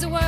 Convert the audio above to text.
the word.